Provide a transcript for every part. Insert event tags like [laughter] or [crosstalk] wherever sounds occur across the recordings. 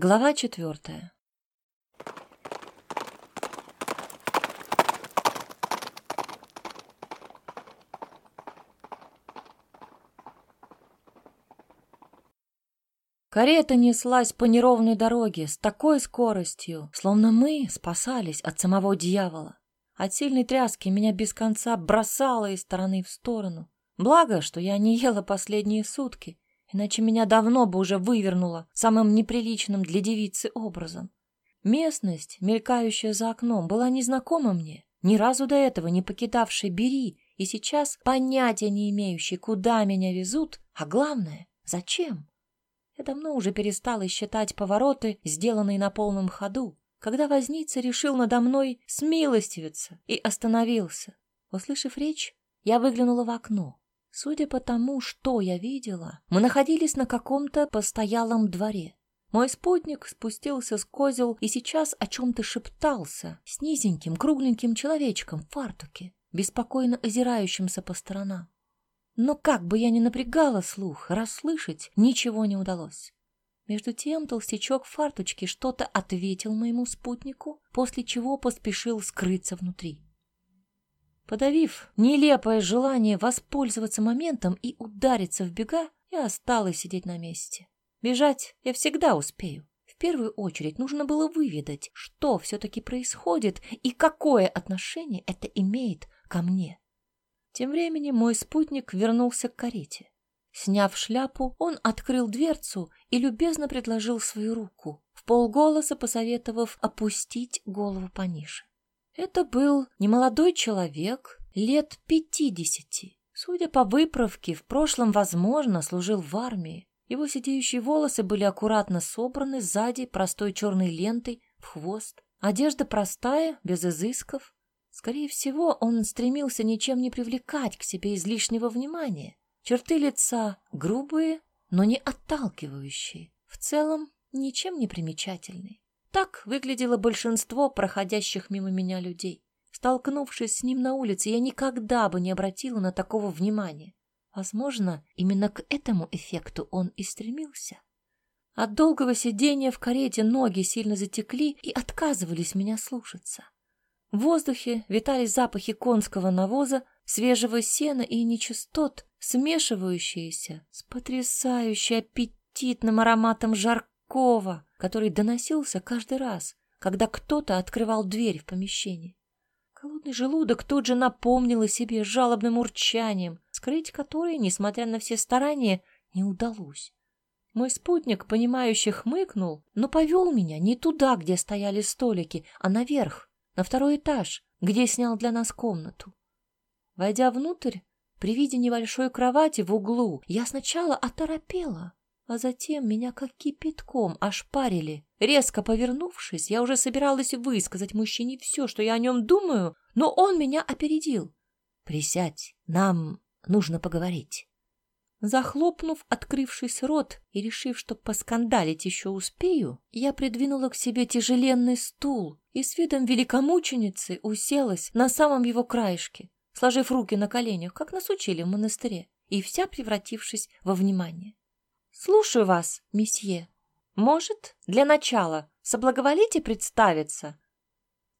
Глава четвертая. Карета неслась по неровной дороге с такой скоростью, словно мы спасались от самого дьявола. От сильной тряски меня без конца бросало из стороны в сторону. Благо, что я не ела последние сутки, иначе меня давно бы уже вывернуло самым неприличным для девицы образом. Местность, мелькающая за окном, была незнакома мне, ни разу до этого не покидавшей Бери, и сейчас понятия не имеющей, куда меня везут, а главное, зачем. Я давно уже перестала считать повороты, сделанные на полном ходу, когда возница решил надо мной смилостивиться и остановился. Услышав речь, я выглянула в окно. Судя по тому, что я видела, мы находились на каком-то постоялом дворе. Мой спутник спустился с козел и сейчас о чем-то шептался с низеньким, кругленьким человечком в фартуке, беспокойно озирающимся по сторонам. Но как бы я ни напрягала слух, расслышать ничего не удалось. Между тем толстячок в фарточке что-то ответил моему спутнику, после чего поспешил скрыться внутри. Подавив нелепое желание воспользоваться моментом и удариться в бега, я осталась сидеть на месте. Бежать я всегда успею. В первую очередь нужно было выведать, что все-таки происходит и какое отношение это имеет ко мне. Тем временем мой спутник вернулся к карете. Сняв шляпу, он открыл дверцу и любезно предложил свою руку, в полголоса посоветовав опустить голову пониже. Это был немолодой человек, лет пятидесяти. Судя по выправке, в прошлом, возможно, служил в армии. Его сидеющие волосы были аккуратно собраны сзади простой черной лентой в хвост. Одежда простая, без изысков. Скорее всего, он стремился ничем не привлекать к себе излишнего внимания. Черты лица грубые, но не отталкивающие. В целом, ничем не примечательные. Так выглядело большинство проходящих мимо меня людей. Столкнувшись с ним на улице, я никогда бы не обратила на такого внимания. Возможно, именно к этому эффекту он и стремился. От долгого сидения в карете ноги сильно затекли и отказывались меня слушаться. В воздухе витали запахи конского навоза, свежего сена и нечистот, смешивающиеся с потрясающе аппетитным ароматом жаркого, который доносился каждый раз, когда кто-то открывал дверь в помещение. Голодный желудок тут же напомнил о себе жалобным урчанием, скрыть которое, несмотря на все старания, не удалось. Мой спутник, понимающе хмыкнул, но повел меня не туда, где стояли столики, а наверх, на второй этаж, где снял для нас комнату. Войдя внутрь, при виде небольшой кровати в углу, я сначала оторопела, а затем меня как кипятком ошпарили. Резко повернувшись, я уже собиралась высказать мужчине все, что я о нем думаю, но он меня опередил. «Присядь, нам нужно поговорить». Захлопнув открывшийся рот и решив, что поскандалить еще успею, я придвинула к себе тяжеленный стул и с видом великомученицы уселась на самом его краешке сложив руки на коленях, как нас учили в монастыре, и вся превратившись во внимание. «Слушаю вас, месье. Может, для начала соблаговолите представиться?»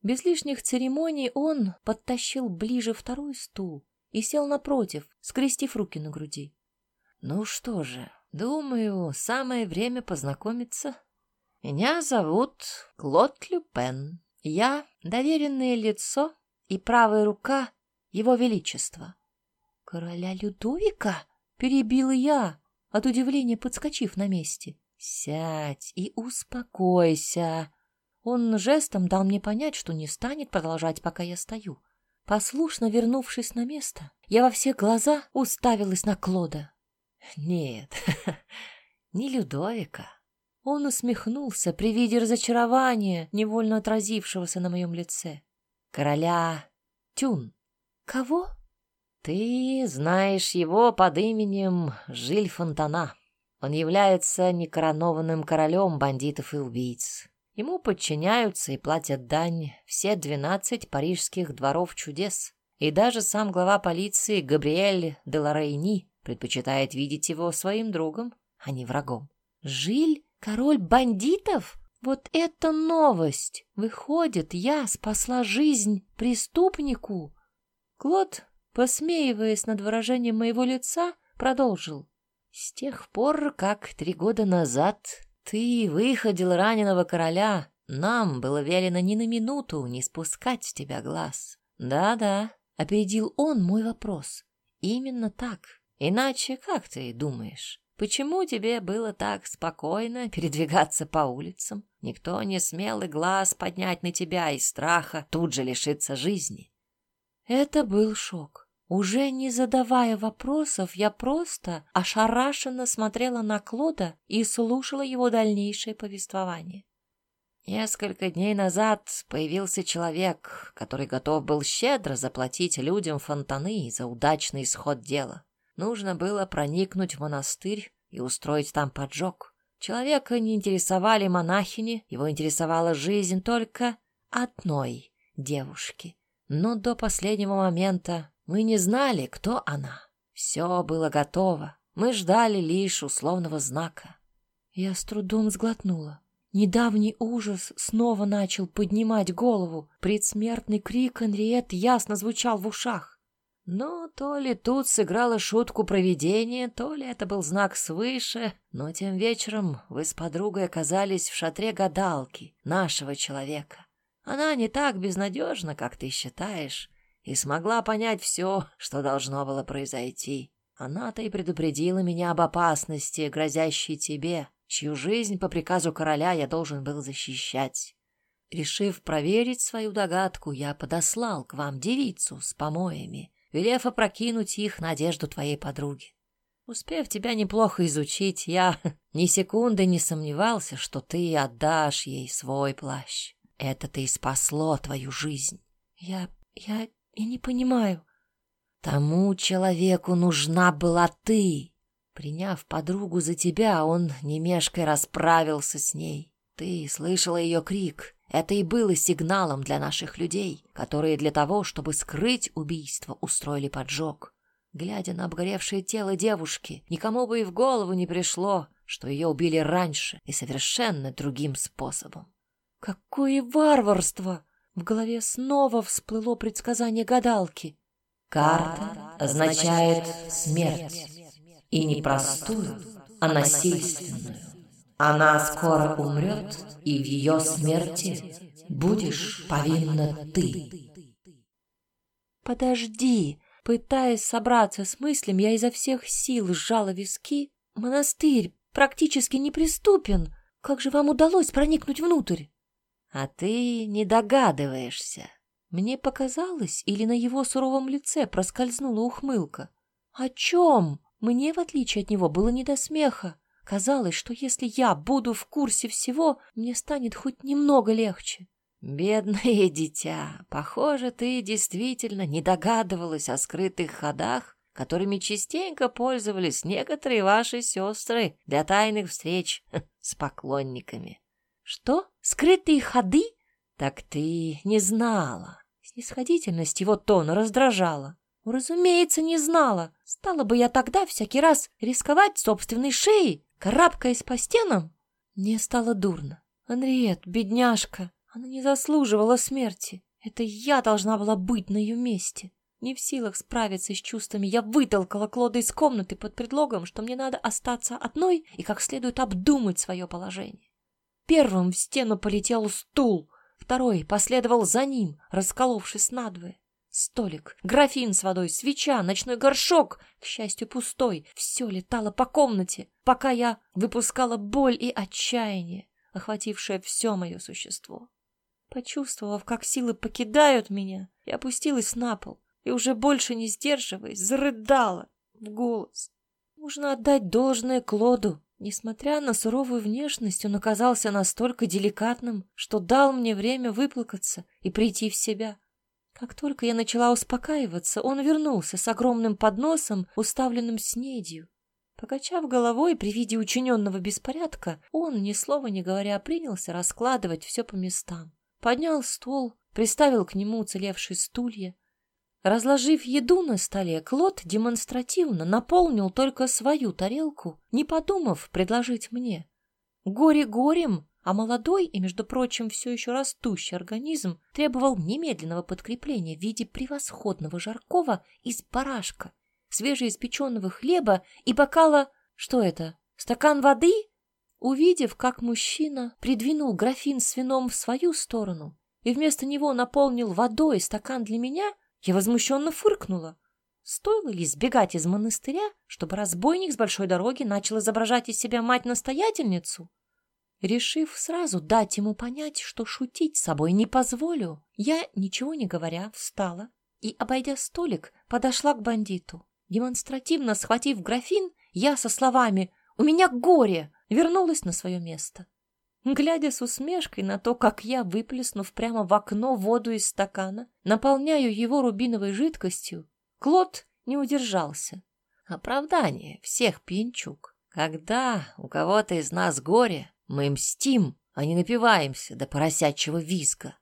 Без лишних церемоний он подтащил ближе второй стул и сел напротив, скрестив руки на груди. «Ну что же, думаю, самое время познакомиться. Меня зовут Клод Люпен. Я доверенное лицо и правая рука его Величество. Короля Людовика? Перебил я, от удивления подскочив на месте. Сядь и успокойся. Он жестом дал мне понять, что не станет продолжать, пока я стою. Послушно вернувшись на место, я во все глаза уставилась на Клода. Нет, [laughs] не Людовика. Он усмехнулся при виде разочарования, невольно отразившегося на моем лице. Короля Тюн. Кого? Ты знаешь его под именем Жиль Фонтана. Он является некоронованным королем бандитов и убийц. Ему подчиняются и платят дань все двенадцать парижских дворов чудес. И даже сам глава полиции Габриэль де Лорейни предпочитает видеть его своим другом, а не врагом. Жиль Король бандитов? Вот это новость! Выходит, я спасла жизнь преступнику. Клод, посмеиваясь над выражением моего лица, продолжил. С тех пор, как три года назад ты выходил раненого короля, нам было велено ни на минуту не спускать с тебя глаз. Да-да, опередил он мой вопрос. Именно так. Иначе как ты думаешь? Почему тебе было так спокойно передвигаться по улицам? Никто не смел и глаз поднять на тебя из страха тут же лишиться жизни. Это был шок. Уже не задавая вопросов, я просто ошарашенно смотрела на Клода и слушала его дальнейшее повествование. Несколько дней назад появился человек, который готов был щедро заплатить людям фонтаны за удачный исход дела. Нужно было проникнуть в монастырь и устроить там поджог. Человека не интересовали монахини, его интересовала жизнь только одной девушки. Но до последнего момента мы не знали, кто она. Все было готово. Мы ждали лишь условного знака. Я с трудом сглотнула. Недавний ужас снова начал поднимать голову. Предсмертный крик Энриет ясно звучал в ушах. Но то ли тут сыграло шутку провидение, то ли это был знак свыше, но тем вечером вы с подругой оказались в шатре гадалки, нашего человека. Она не так безнадежна, как ты считаешь, и смогла понять все, что должно было произойти. Она-то и предупредила меня об опасности, грозящей тебе, чью жизнь по приказу короля я должен был защищать. Решив проверить свою догадку, я подослал к вам девицу с помоями, велев опрокинуть их на одежду твоей подруги. Успев тебя неплохо изучить, я [laughs] ни секунды не сомневался, что ты отдашь ей свой плащ. Это-то и спасло твою жизнь. Я... я... я не понимаю. Тому человеку нужна была ты. Приняв подругу за тебя, он немешкой расправился с ней. Ты слышала ее крик, это и было сигналом для наших людей, которые для того, чтобы скрыть убийство, устроили поджог. Глядя на обгоревшее тело девушки, никому бы и в голову не пришло, что ее убили раньше и совершенно другим способом. Какое варварство! В голове снова всплыло предсказание гадалки. Карта означает смерть. И не простую, а насильственную. Она скоро умрет, и в ее смерти будешь повинна ты. Подожди, пытаясь собраться с мыслями, я изо всех сил сжала виски. Монастырь практически неприступен. Как же вам удалось проникнуть внутрь? А ты не догадываешься. Мне показалось, или на его суровом лице проскользнула ухмылка. О чем? Мне, в отличие от него, было не до смеха. Казалось, что если я буду в курсе всего, мне станет хоть немного легче. Бедное [laughs] дитя, похоже, ты действительно не догадывалась о скрытых ходах, которыми частенько пользовались некоторые ваши сестры для тайных встреч [laughs] с поклонниками. Что? Скрытые ходы? Так ты не знала. Снисходительность его тона раздражала. Разумеется, не знала. Стала бы я тогда всякий раз рисковать собственной шеей, карабкаясь по стенам. Мне стало дурно. Анриет, бедняжка, она не заслуживала смерти. Это я должна была быть на ее месте. Не в силах справиться с чувствами, я вытолкала Клода из комнаты под предлогом, что мне надо остаться одной и как следует обдумать свое положение. Первым в стену полетел стул, второй последовал за ним, расколовшись надвое. Столик, графин с водой, свеча, ночной горшок, к счастью, пустой. Все летало по комнате, пока я выпускала боль и отчаяние, охватившее все мое существо. Почувствовав, как силы покидают меня, я опустилась на пол и, уже больше не сдерживаясь, зарыдала в голос. Нужно отдать должное Клоду. Несмотря на суровую внешность, он оказался настолько деликатным, что дал мне время выплакаться и прийти в себя. Как только я начала успокаиваться, он вернулся с огромным подносом, уставленным снедью. Покачав головой при виде учиненного беспорядка, он, ни слова не говоря, принялся раскладывать все по местам. Поднял стол, приставил к нему уцелевшие стулья. Разложив еду на столе, Клод демонстративно наполнил только свою тарелку, не подумав предложить мне. Горе горем, а молодой и, между прочим, все еще растущий организм требовал немедленного подкрепления в виде превосходного жаркого из барашка, свежеиспеченного хлеба и бокала... Что это? Стакан воды? Увидев, как мужчина придвинул графин с вином в свою сторону и вместо него наполнил водой стакан для меня, я возмущенно фыркнула. Стоило ли сбегать из монастыря, чтобы разбойник с большой дороги начал изображать из себя мать-настоятельницу? Решив сразу дать ему понять, что шутить с собой не позволю, я, ничего не говоря, встала и, обойдя столик, подошла к бандиту. Демонстративно схватив графин, я со словами «У меня горе!» вернулась на свое место. Глядя с усмешкой на то, как я, выплеснув прямо в окно воду из стакана, наполняю его рубиновой жидкостью, Клод не удержался. Оправдание всех пьянчук. Когда у кого-то из нас горе, мы мстим, а не напиваемся до поросячьего визга.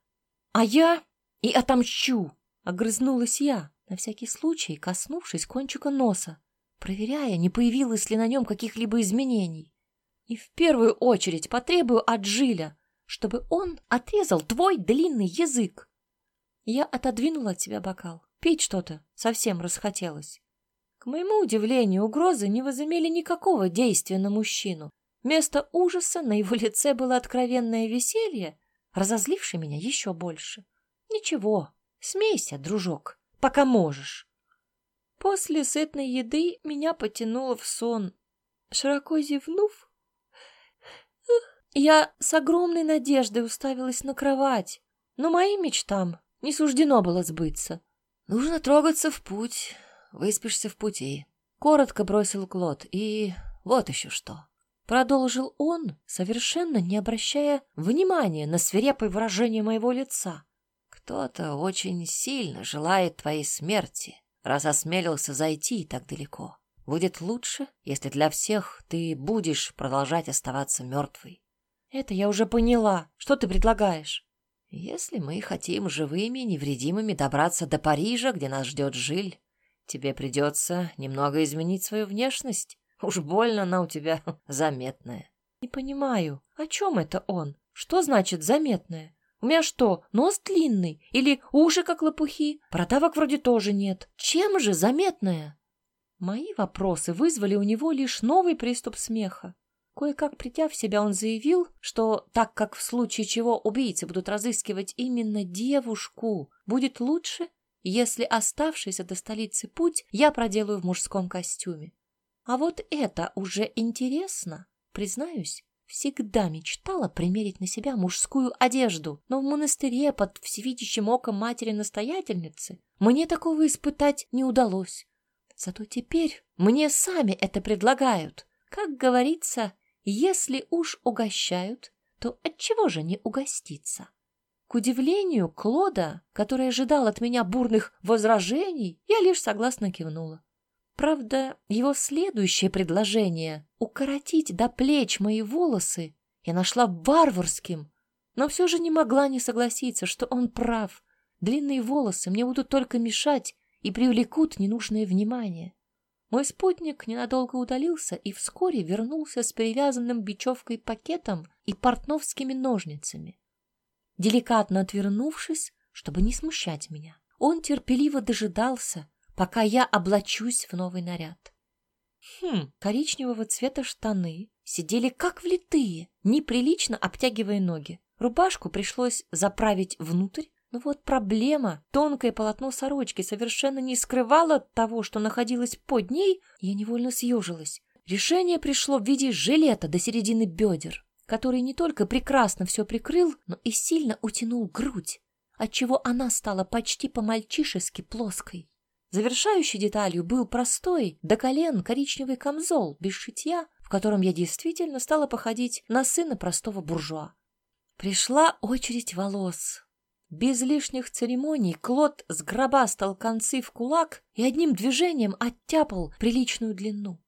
А я и отомщу, огрызнулась я, на всякий случай коснувшись кончика носа, проверяя, не появилось ли на нем каких-либо изменений. И в первую очередь потребую от Жиля, чтобы он отрезал твой длинный язык. Я отодвинула от себя бокал. Пить что-то совсем расхотелось. К моему удивлению, угрозы не возымели никакого действия на мужчину. Вместо ужаса на его лице было откровенное веселье, разозлившее меня еще больше. Ничего, смейся, дружок, пока можешь. После сытной еды меня потянуло в сон. Широко зевнув, я с огромной надеждой уставилась на кровать, но моим мечтам не суждено было сбыться. «Нужно трогаться в путь, выспишься в пути», — коротко бросил Клод. «И вот еще что». Продолжил он, совершенно не обращая внимания на свирепое выражение моего лица. «Кто-то очень сильно желает твоей смерти, раз осмелился зайти так далеко. Будет лучше, если для всех ты будешь продолжать оставаться мертвой». «Это я уже поняла. Что ты предлагаешь?» «Если мы хотим живыми, невредимыми добраться до Парижа, где нас ждет Жиль, тебе придется немного изменить свою внешность». Уж больно она у тебя [laughs] заметная. Не понимаю, о чем это он? Что значит заметная? У меня что, нос длинный? Или уши как лопухи? Протавок вроде тоже нет. Чем же заметная? Мои вопросы вызвали у него лишь новый приступ смеха. Кое-как придя в себя, он заявил, что так как в случае чего убийцы будут разыскивать именно девушку, будет лучше, если оставшийся до столицы путь я проделаю в мужском костюме. А вот это уже интересно. Признаюсь, всегда мечтала примерить на себя мужскую одежду, но в монастыре под всевидящим оком матери-настоятельницы мне такого испытать не удалось. Зато теперь мне сами это предлагают. Как говорится, если уж угощают, то отчего же не угоститься? К удивлению Клода, который ожидал от меня бурных возражений, я лишь согласно кивнула. Правда, его следующее предложение — укоротить до плеч мои волосы — я нашла варварским, но все же не могла не согласиться, что он прав. Длинные волосы мне будут только мешать и привлекут ненужное внимание. Мой спутник ненадолго удалился и вскоре вернулся с перевязанным бечевкой пакетом и портновскими ножницами. Деликатно отвернувшись, чтобы не смущать меня, он терпеливо дожидался, пока я облачусь в новый наряд. Хм, коричневого цвета штаны сидели как влитые, неприлично обтягивая ноги. Рубашку пришлось заправить внутрь, но вот проблема. Тонкое полотно сорочки совершенно не скрывало того, что находилось под ней, я невольно съежилась. Решение пришло в виде жилета до середины бедер, который не только прекрасно все прикрыл, но и сильно утянул грудь, отчего она стала почти по-мальчишески плоской. Завершающей деталью был простой, до колен коричневый камзол без шитья, в котором я действительно стала походить на сына простого буржуа. Пришла очередь волос. Без лишних церемоний Клод сгробастал концы в кулак и одним движением оттяпал приличную длину.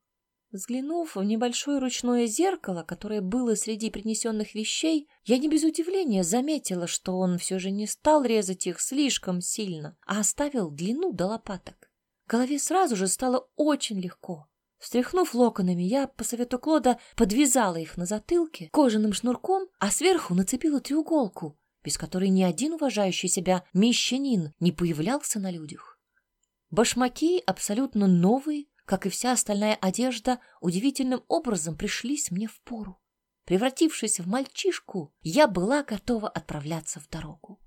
Взглянув в небольшое ручное зеркало, которое было среди принесенных вещей, я не без удивления заметила, что он все же не стал резать их слишком сильно, а оставил длину до лопаток. Голове сразу же стало очень легко. Встряхнув локонами, я, по совету Клода, подвязала их на затылке кожаным шнурком, а сверху нацепила треуголку, без которой ни один уважающий себя мещанин не появлялся на людях. Башмаки абсолютно новые, как и вся остальная одежда, удивительным образом пришлись мне в пору. Превратившись в мальчишку, я была готова отправляться в дорогу.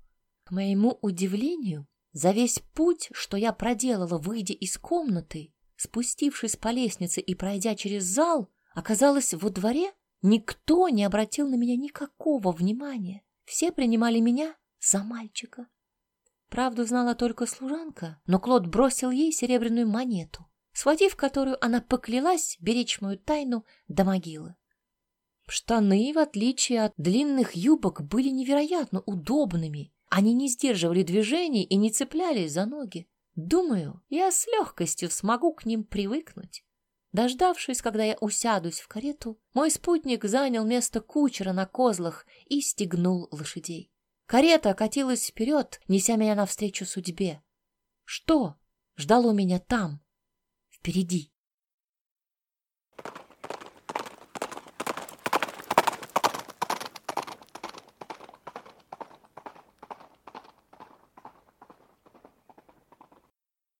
К моему удивлению, за весь путь, что я проделала, выйдя из комнаты, спустившись по лестнице и пройдя через зал, оказалось во дворе, никто не обратил на меня никакого внимания. Все принимали меня за мальчика. Правду знала только служанка, но Клод бросил ей серебряную монету, схватив которую она поклялась беречь мою тайну до могилы. Штаны, в отличие от длинных юбок, были невероятно удобными они не сдерживали движений и не цеплялись за ноги. Думаю, я с легкостью смогу к ним привыкнуть. Дождавшись, когда я усядусь в карету, мой спутник занял место кучера на козлах и стегнул лошадей. Карета катилась вперед, неся меня навстречу судьбе. Что ждало меня там, впереди?